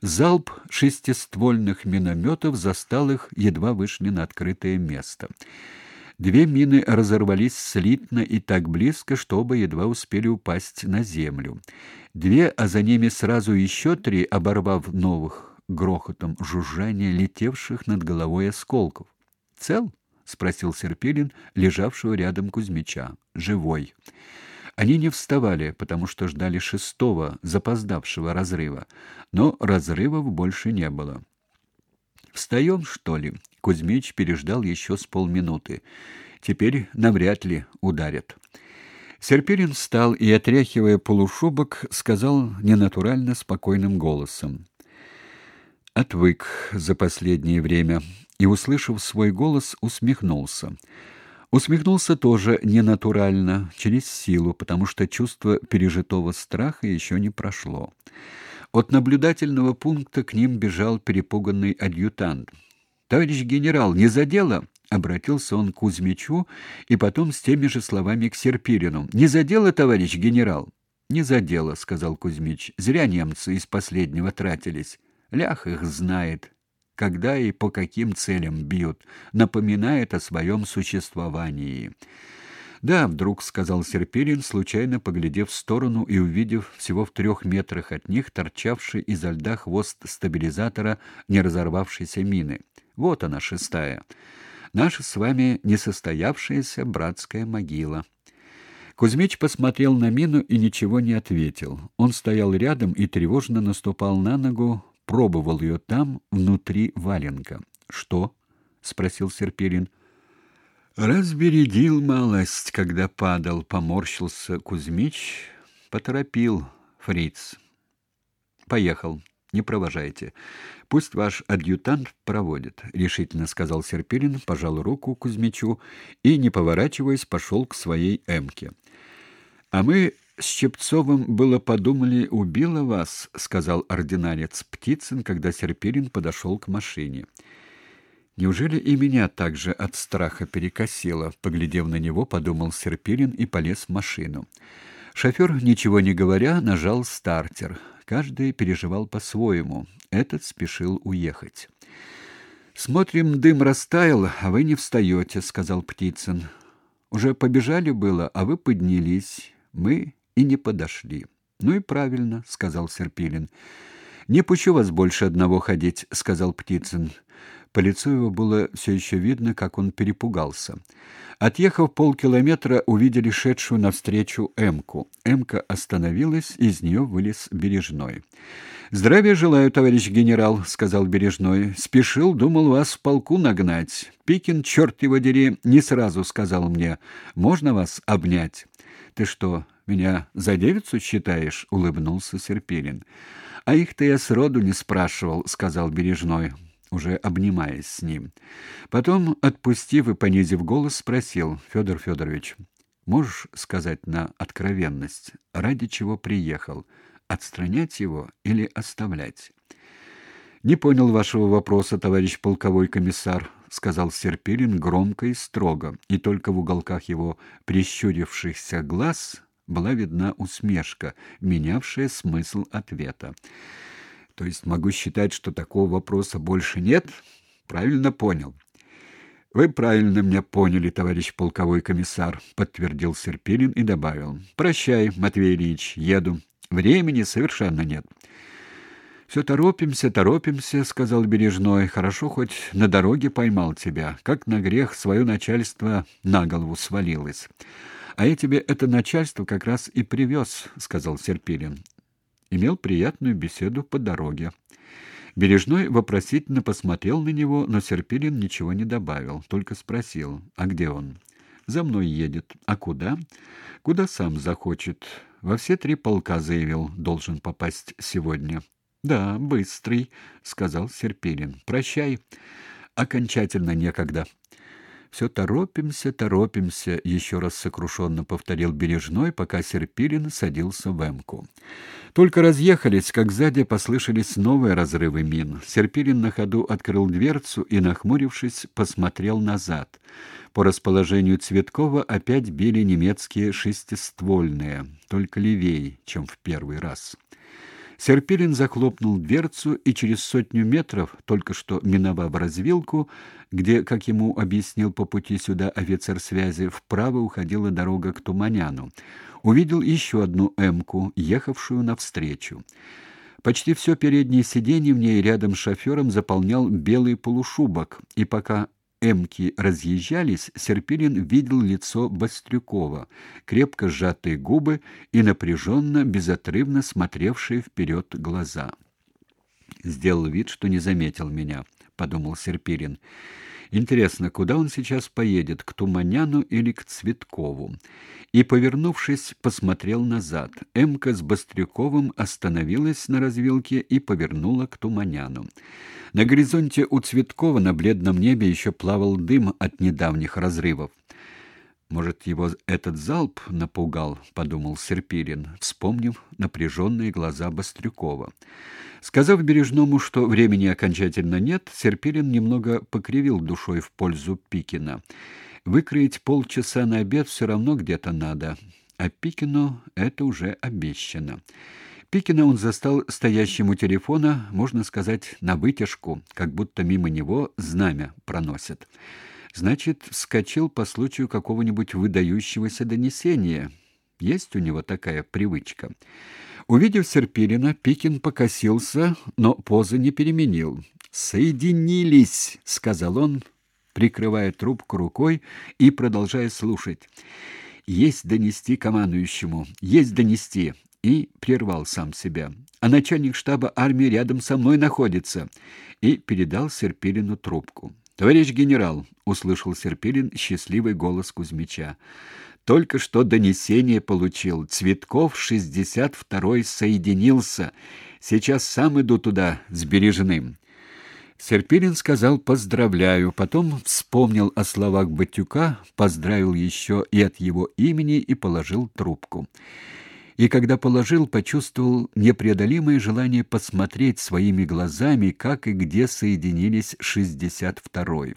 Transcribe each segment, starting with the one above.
Залп шестиствольных минометов застал их, едва вышли на открытое место. Две мины разорвались слитно и так близко, что оба едва успели упасть на землю. Две, а за ними сразу еще три, оборвав новых грохотом жужжания летевших над головой осколков. «Цел?» — спросил Серпилин, лежавшего рядом Кузьмича. «Живой». Они не вставали, потому что ждали шестого, запоздавшего разрыва. Но разрывов больше не было. «Встаем, что ли?» Кузьмич переждал еще с полминуты. «Теперь навряд ли ударят». Серпирин встал и, отряхивая полушубок, сказал ненатурально спокойным голосом. «Отвык за последнее время» и, услышав свой голос, усмехнулся. Усмехнулся тоже ненатурально, через силу, потому что чувство пережитого страха еще не прошло. От наблюдательного пункта к ним бежал перепуганный адъютант. «Товарищ генерал, не задело?» — обратился он к Кузьмичу и потом с теми же словами к Серпирину. «Не задело, товарищ генерал?» «Не задело», — сказал Кузьмич. «Зря немцы из последнего тратились. Лях их знает, когда и по каким целям бьют, напоминает о своем существовании. «Да», — вдруг сказал Серпилин, случайно поглядев в сторону и увидев всего в трех метрах от них торчавший изо льда хвост стабилизатора не разорвавшейся мины. «Вот она, шестая. Наша с вами несостоявшаяся братская могила». Кузьмич посмотрел на мину и ничего не ответил. Он стоял рядом и тревожно наступал на ногу, пробовал ее там, внутри валенка. «Что?» — спросил Серпилин. «Разбередил малость, когда падал», — поморщился Кузьмич. «Поторопил фриц. Поехал. Не провожайте. Пусть ваш адъютант проводит», — решительно сказал Серпилин, пожал руку Кузьмичу и, не поворачиваясь, пошел к своей эмке. «А мы с Чепцовым было подумали, убила вас, сказал ординарец Птицын, когда Серпирин подошел к машине. Неужели и меня также от страха перекосило? Поглядев на него, подумал Серпирин и полез в машину. Шофер, ничего не говоря, нажал стартер. Каждый переживал по-своему. Этот спешил уехать. Смотрим, дым растаял, а вы не встаете», — сказал Птицын. Уже побежали было, а вы поднялись. Мы и не подошли. Ну и правильно, сказал Серпилин. Не пущу вас больше одного ходить, сказал Птицын. По лицу его было все еще видно, как он перепугался. Отъехав полкилометра, увидели шедшую навстречу Эмку. Эмка остановилась, из нее вылез Бережной. «Здравия желаю, товарищ генерал», — сказал Бережной. «Спешил, думал вас в полку нагнать. Пикин, черт его дери, не сразу сказал мне. Можно вас обнять?» «Ты что, меня за девицу считаешь?» — улыбнулся Серпилин. «А их-то я сроду не спрашивал», — сказал Бережной, уже обнимаясь с ним. Потом, отпустив и понизив голос, спросил, «Федор Федорович, можешь сказать на откровенность, ради чего приехал? Отстранять его или оставлять?» «Не понял вашего вопроса, товарищ полковой комиссар», — сказал Серпилин громко и строго, и только в уголках его прищурившихся глаз была видна усмешка, менявшая смысл ответа. То есть могу считать, что такого вопроса больше нет? Правильно понял. Вы правильно меня поняли, товарищ полковой комиссар, подтвердил Серпилин и добавил: Прощай, Матвей Ильич, еду. Времени совершенно нет. «Все торопимся, торопимся, сказал Бережной. Хорошо хоть на дороге поймал тебя, как на грех свое начальство на голову свалилось. А я тебе это начальство как раз и привез», — сказал Серпилин. Имел приятную беседу по дороге. Бережной вопросительно посмотрел на него, но Серпилин ничего не добавил, только спросил: "А где он?" "За мной едет. А куда?" "Куда сам захочет. Во все три полка заявил, должен попасть сегодня." "Да, быстрый", сказал Серпилин. "Прощай. Окончательно некогда." Все торопимся, торопимся, еще раз сокрушенно повторил Бережной, пока Серпилин садился в эмку. Только разъехались, как сзади послышались новые разрывы мин. Серпилин на ходу открыл дверцу и, нахмурившись, посмотрел назад. По расположению Цветкова опять били немецкие шестиствольные, только левее, чем в первый раз. Серпилин захлопнул дверцу и через сотню метров, только что миновав развилку, где, как ему объяснил по пути сюда офицер связи, вправо уходила дорога к Туманяну, увидел еще одну «Эмку», ехавшую навстречу. Почти все переднее сиденье в ней рядом с шофером заполнял белый полушубок, и пока эмки разъезжались, Серпилин видел лицо Бастрюкова, крепко сжатые губы и напряженно, безотрывно смотревшие вперед глаза. Сделал вид, что не заметил меня, подумал Серпилин. Интересно, куда он сейчас поедет, к Туманяну или к Цветкову? И, повернувшись, посмотрел назад. Эмка с Бастрюковым остановилась на развилке и повернула к Туманяну. На горизонте у Цветкова на бледном небе еще плавал дым от недавних разрывов. Может, его этот залп напугал, подумал Серпирин, вспомнив напряженные глаза Бастрюкова. Сказав Бережному, что времени окончательно нет, Серпирин немного покривил душой в пользу Пикина. Выкроить полчаса на обед все равно где-то надо, а Пикину это уже обещано. Пикина он застал стоящим у телефона, можно сказать, на вытяжку, как будто мимо него знамя проносят. Значит, вскочил по случаю какого-нибудь выдающегося донесения. Есть у него такая привычка. Увидев Серпилина, Пикин покосился, но позы не переменил. «Соединились», — сказал он, прикрывая трубку рукой и продолжая слушать. «Есть донести командующему, есть донести и прервал сам себя. А начальник штаба армии рядом со мной находится и передал Серпилину трубку. Товарищ генерал, услышал Серпилин счастливый голос Кузьмича. Только что донесение получил. Цветков 62-й соединился. Сейчас сам иду туда с Бережным. Серпилин сказал «поздравляю», потом вспомнил о словах Батюка, поздравил еще и от его имени и положил трубку и когда положил, почувствовал непреодолимое желание посмотреть своими глазами, как и где соединились шестьдесят второй.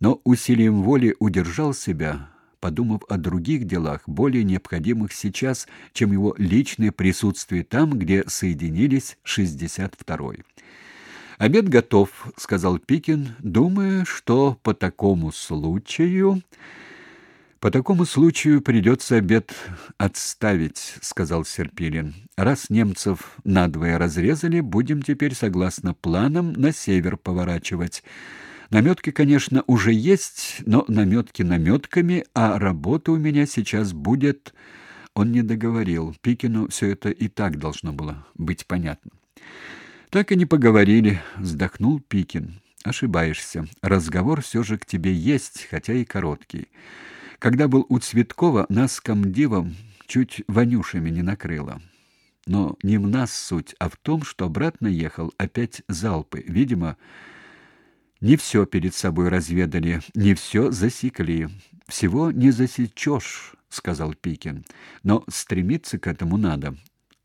Но усилием воли удержал себя, подумав о других делах, более необходимых сейчас, чем его личное присутствие там, где соединились шестьдесят второй. «Обед готов», — сказал Пикин, думая, что по такому случаю... По такому случаю придется обед отставить, сказал Серпилин. Раз немцев надвое разрезали, будем теперь согласно планам на север поворачивать. Наметки, конечно, уже есть, но наметки наметками, а работа у меня сейчас будет Он не договорил. Пикину все это и так должно было быть понятно. Так и не поговорили, вздохнул Пикин. Ошибаешься. Разговор все же к тебе есть, хотя и короткий. Когда был у Цветкова, нас с комдивом чуть вонюшами не накрыло. Но не в нас суть, а в том, что обратно ехал опять залпы. Видимо, не все перед собой разведали, не все засекли. Всего не засечешь, сказал Пикин. Но стремиться к этому надо.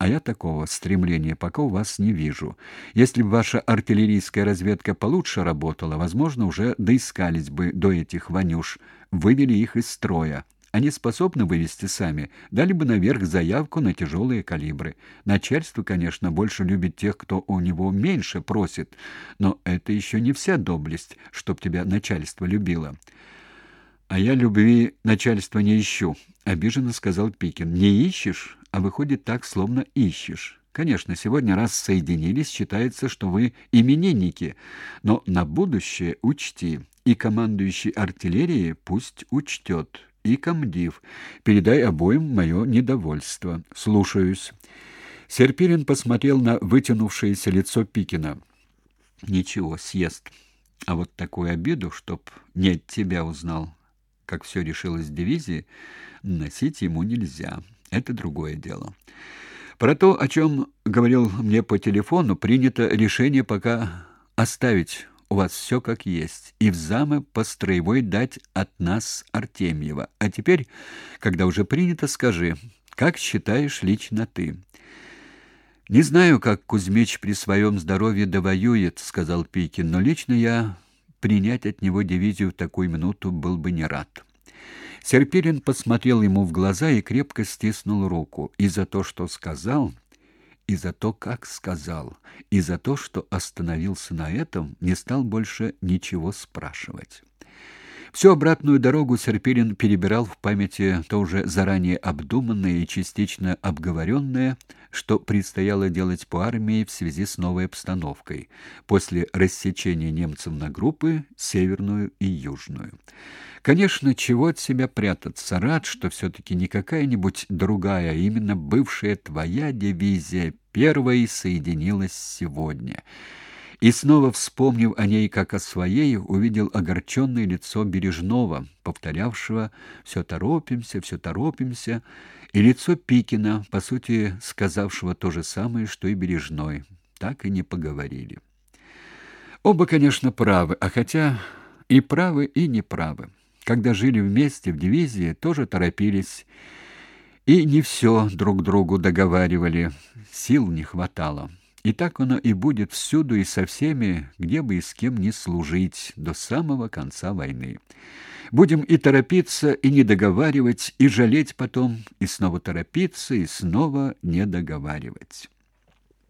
А я такого стремления пока у вас не вижу. Если бы ваша артиллерийская разведка получше работала, возможно, уже доискались бы до этих вонюш, вывели их из строя. Они способны вывести сами, дали бы наверх заявку на тяжелые калибры. Начальство, конечно, больше любит тех, кто у него меньше просит, но это еще не вся доблесть, чтоб тебя начальство любило. А я любви начальства не ищу, обиженно сказал Пикин. Не ищешь? а выходит так, словно ищешь. Конечно, сегодня раз соединились, считается, что вы именинники, но на будущее учти, и командующий артиллерией пусть учтет, и комдив. Передай обоим мое недовольство. Слушаюсь. Серпирин посмотрел на вытянувшееся лицо Пикина. Ничего, съест. А вот такую обиду, чтоб не от тебя узнал, как все решилось в дивизии, носить ему нельзя это другое дело. Про то, о чем говорил мне по телефону, принято решение пока оставить у вас все как есть, и в замы по строевой дать от нас Артемьева. А теперь, когда уже принято, скажи, как считаешь лично ты? Не знаю, как Кузьмич при своем здоровье довоюет, сказал Пикин, но лично я принять от него дивизию в такую минуту был бы не рад. Серпилин посмотрел ему в глаза и крепко стиснул руку. И за то, что сказал, и за то, как сказал, и за то, что остановился на этом, не стал больше ничего спрашивать. Всю обратную дорогу Серпилин перебирал в памяти то уже заранее обдуманное и частично обговоренное, что предстояло делать по армии в связи с новой обстановкой после рассечения немцев на группы северную и южную. Конечно, чего от себя прятаться? Рад, что все-таки не какая-нибудь другая, а именно бывшая твоя дивизия первой соединилась сегодня — и снова вспомнив о ней как о своей, увидел огорченное лицо Бережного, повторявшего «все торопимся, все торопимся», и лицо Пикина, по сути, сказавшего то же самое, что и Бережной. Так и не поговорили. Оба, конечно, правы, а хотя и правы, и неправы. Когда жили вместе в дивизии, тоже торопились, и не все друг другу договаривали, сил не хватало. И так оно и будет всюду и со всеми, где бы и с кем ни служить до самого конца войны. Будем и торопиться, и не договаривать, и жалеть потом, и снова торопиться, и снова не договаривать.